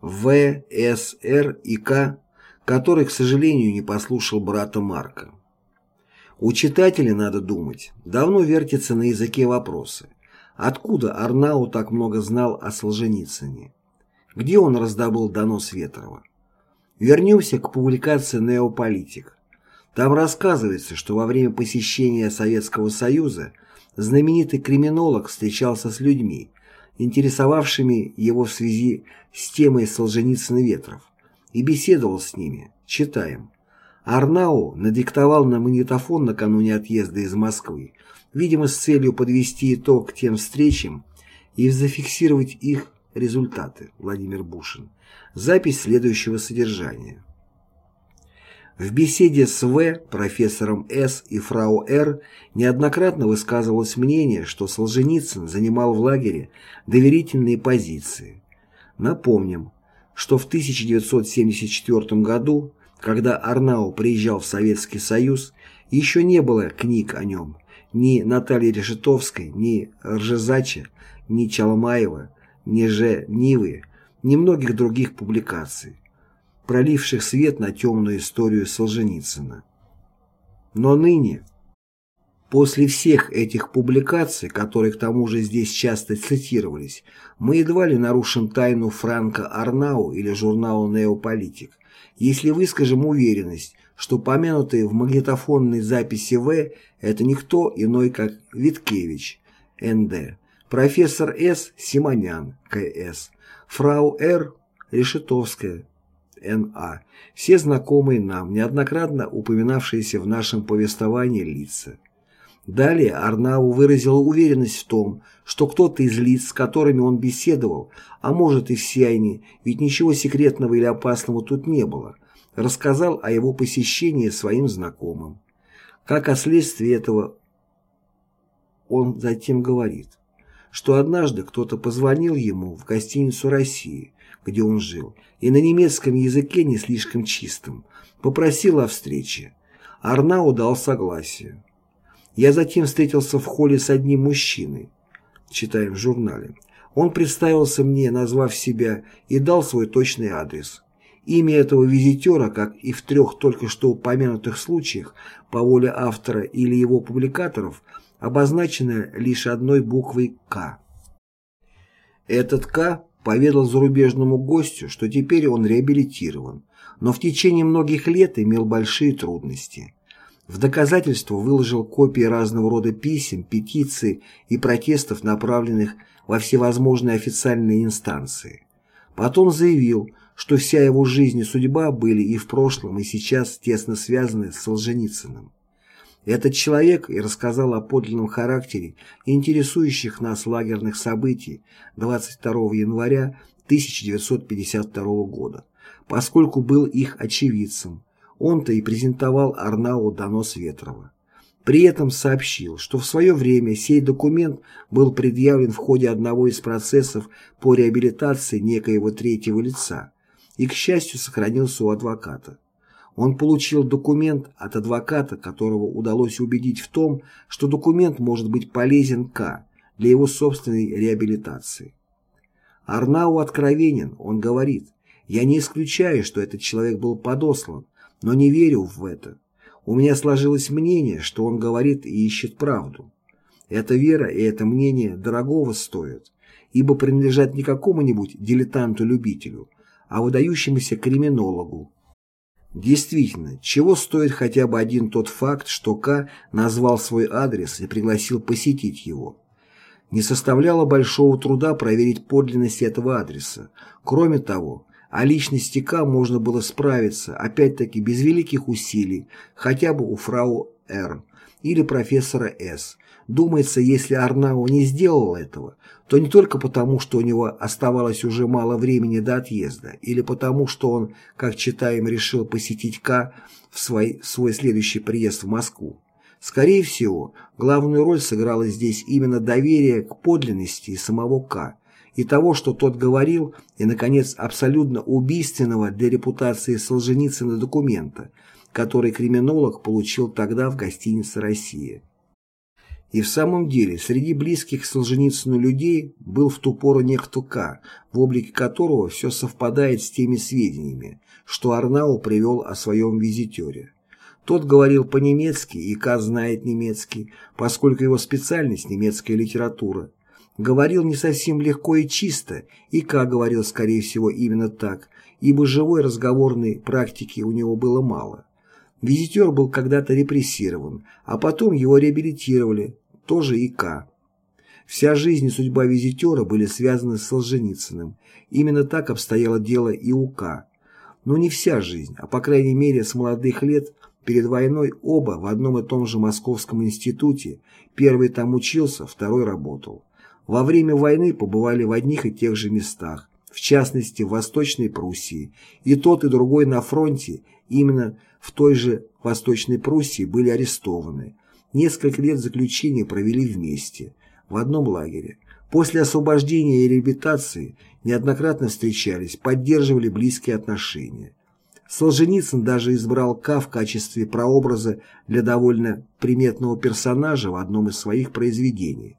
В, С, Р и К, который, к сожалению, не послушал брата Марка. У читателя, надо думать, давно вертятся на языке вопросы. Откуда Арнау так много знал о Солженицыне? Где он раздобыл донос Ветрова? Вернемся к публикации «Неополитик». Там рассказывается, что во время посещения Советского Союза знаменитый криминолог встречался с людьми, интересовавшими его в связи с темой Солженицын Ветров, и беседовал с ними. Читаем. Арнау надиктовал на магнитофон накануне отъезда из Москвы, видимо, с целью подвести итог тем встречам и зафиксировать их результаты. Владимир Бушин. Запись следующего содержания. В беседе с В, профессором С и фрау Р неоднократно высказывалось мнение, что Солженицын занимал в лагере доверительные позиции. Напомним, что в 1974 году, когда Арнау приезжал в Советский Союз, еще не было книг о нем, ни Натальи Решетовской, ни Ржезача, ни Чалмаева, ни Ж. Нивы, ни многих других публикаций проливших свет на темную историю Солженицына. Но ныне, после всех этих публикаций, которые к тому же здесь часто цитировались, мы едва ли нарушим тайну Франка Арнау или журнала «Неополитик», если выскажем уверенность, что помянутые в магнитофонной записи В это никто иной, как Виткевич, Н.Д., профессор С. Симонян, К.С., фрау Р. Решетовская, Н.А. Все знакомые нам, неоднократно упоминавшиеся в нашем повествовании лица. Далее Арнау выразил уверенность в том, что кто-то из лиц, с которыми он беседовал, а может и все они, ведь ничего секретного или опасного тут не было, рассказал о его посещении своим знакомым. Как о следствии этого он затем говорит, что однажды кто-то позвонил ему в гостиницу России, где он жил, и на немецком языке не слишком чистом, попросил о встрече. Арнау дал согласие. Я затем встретился в холле с одним мужчиной, читаем в журнале. Он представился мне, назвав себя, и дал свой точный адрес. Имя этого визитера, как и в трех только что упомянутых случаях, по воле автора или его публикаторов, обозначено лишь одной буквой «К». Этот «К» поведал зарубежному гостю, что теперь он реабилитирован, но в течение многих лет имел большие трудности. В доказательство выложил копии разного рода писем, петиций и протестов, направленных во всевозможные официальные инстанции. Потом заявил, что вся его жизнь и судьба были и в прошлом, и сейчас тесно связаны с Солженицыным. Этот человек и рассказал о подлинном характере интересующих нас лагерных событий 22 января 1952 года, поскольку был их очевидцем. Он-то и презентовал Арнау донос Ветрова. При этом сообщил, что в свое время сей документ был предъявлен в ходе одного из процессов по реабилитации некоего третьего лица и, к счастью, сохранился у адвоката. Он получил документ от адвоката, которого удалось убедить в том, что документ может быть полезен К. для его собственной реабилитации. Арнау откровенен, он говорит, «Я не исключаю, что этот человек был подослан, но не верю в это. У меня сложилось мнение, что он говорит и ищет правду. Эта вера и это мнение дорогого стоят, ибо принадлежат не какому-нибудь дилетанту-любителю, а выдающемуся криминологу, Действительно, чего стоит хотя бы один тот факт, что К. назвал свой адрес и пригласил посетить его. Не составляло большого труда проверить подлинность этого адреса. Кроме того, о личности К. можно было справиться, опять-таки без великих усилий, хотя бы у фрау Р. или профессора С. Думается, если Арнау не сделал этого, то не только потому, что у него оставалось уже мало времени до отъезда, или потому, что он, как читаем, решил посетить К в свой, свой следующий приезд в Москву. Скорее всего, главную роль сыграло здесь именно доверие к подлинности самого К, и того, что тот говорил, и, наконец, абсолютно убийственного для репутации Солженицына документа, который криминолог получил тогда в гостинице «Россия». И в самом деле, среди близких Солженицыну людей был в ту пору некто К, в облике которого все совпадает с теми сведениями, что Арнау привел о своем визитере. Тот говорил по-немецки, и К знает немецкий, поскольку его специальность – немецкая литература. Говорил не совсем легко и чисто, и К говорил, скорее всего, именно так, ибо живой разговорной практики у него было мало. Визитер был когда-то репрессирован, а потом его реабилитировали, тоже и К. Вся жизнь и судьба визитера были связаны с Солженицыным. Именно так обстояло дело и у К. Но не вся жизнь, а по крайней мере с молодых лет перед войной оба в одном и том же Московском институте, первый там учился, второй работал. Во время войны побывали в одних и тех же местах, в частности в Восточной Пруссии, и тот и другой на фронте именно в той же Восточной Пруссии были арестованы. Несколько лет заключения провели вместе, в одном лагере. После освобождения и реабилитации неоднократно встречались, поддерживали близкие отношения. Солженицын даже избрал К в качестве прообраза для довольно приметного персонажа в одном из своих произведений.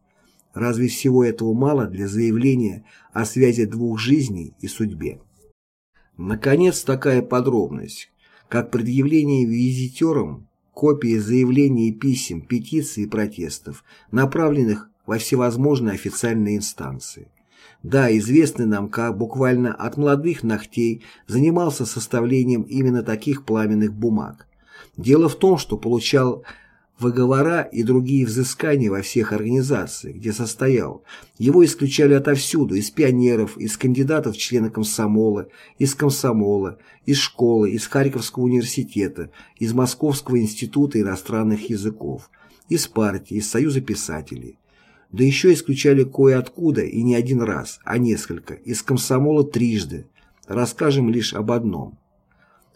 Разве всего этого мало для заявления о связи двух жизней и судьбе? Наконец, такая подробность, как предъявление визитерам копии заявлений писем, петиций и протестов, направленных во всевозможные официальные инстанции. Да, известный нам как буквально от молодых ногтей занимался составлением именно таких пламенных бумаг. Дело в том, что получал выговора и другие взыскания во всех организациях, где состоял. Его исключали отовсюду, из пионеров, из кандидатов в члены комсомола, из комсомола, из школы, из Харьковского университета, из Московского института иностранных языков, из партии, из Союза писателей. Да еще исключали кое-откуда и не один раз, а несколько, из комсомола трижды. Расскажем лишь об одном.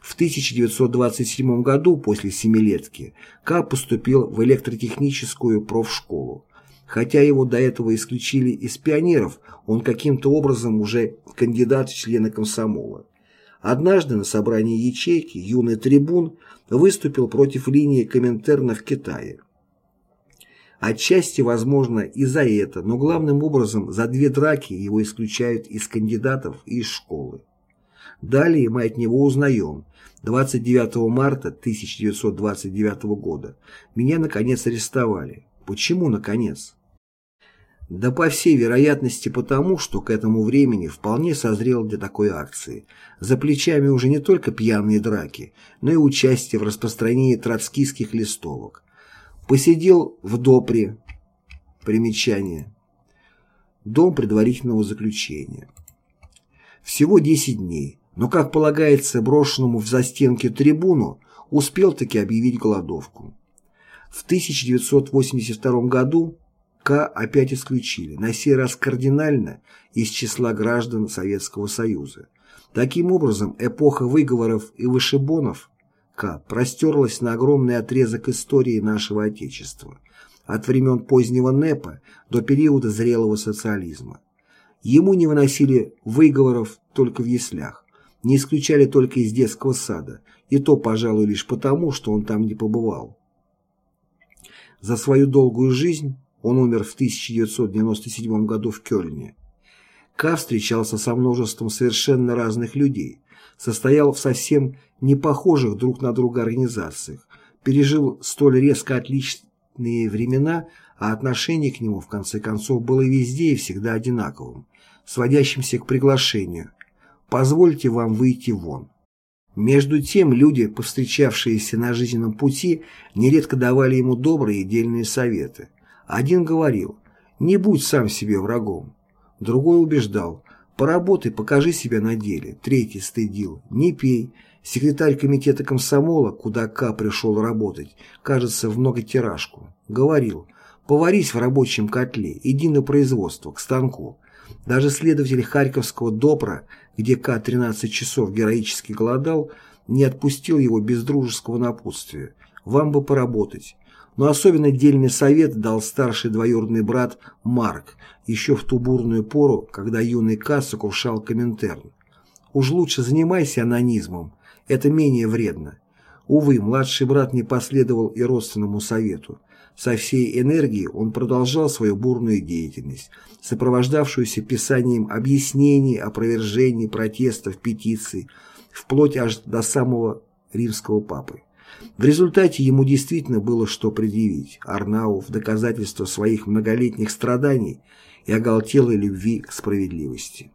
В 1927 году после семилетки К. поступил в электротехническую профшколу. Хотя его до этого исключили из пионеров, он каким-то образом уже кандидат в члены комсомола. Однажды на собрании ячейки юный трибун выступил против линии Коминтерна в Китае. Отчасти, возможно, и за это, но главным образом за две драки его исключают из кандидатов и из школы. Далее мы от него узнаем. 29 марта 1929 года меня наконец арестовали. Почему наконец? Да по всей вероятности потому, что к этому времени вполне созрел для такой акции. За плечами уже не только пьяные драки, но и участие в распространении троцкистских листовок. Посидел в допре. Примечание. Дом предварительного заключения. Всего 10 дней. Но, как полагается брошенному в застенки трибуну, успел таки объявить голодовку. В 1982 году К опять исключили, на сей раз кардинально, из числа граждан Советского Союза. Таким образом, эпоха выговоров и вышибонов К простерлась на огромный отрезок истории нашего Отечества, от времен позднего НЭПа до периода зрелого социализма. Ему не выносили выговоров только в яслях не исключали только из детского сада, и то, пожалуй, лишь потому, что он там не побывал. За свою долгую жизнь он умер в 1997 году в Кёльне. Ка встречался со множеством совершенно разных людей, состоял в совсем не похожих друг на друга организациях, пережил столь резко отличные времена, а отношение к нему, в конце концов, было везде и всегда одинаковым, сводящимся к приглашению – позвольте вам выйти вон. Между тем люди, повстречавшиеся на жизненном пути, нередко давали ему добрые и дельные советы. Один говорил «не будь сам себе врагом», другой убеждал «поработай, покажи себя на деле», третий стыдил «не пей», секретарь комитета комсомола, куда К. пришел работать, кажется, в многотиражку, говорил «поварись в рабочем котле, иди на производство, к станку». Даже следователь Харьковского ДОПРа – где К 13 часов героически голодал, не отпустил его без дружеского напутствия. «Вам бы поработать». Но особенно дельный совет дал старший двоюродный брат Марк еще в ту бурную пору, когда юный К сокрушал Коминтерн. «Уж лучше занимайся анонизмом, это менее вредно». Увы, младший брат не последовал и родственному совету. Со всей энергией он продолжал свою бурную деятельность, сопровождавшуюся писанием объяснений, опровержений, протестов, петиций, вплоть аж до самого римского папы. В результате ему действительно было что предъявить Арнау в доказательство своих многолетних страданий и оголтелой любви к справедливости.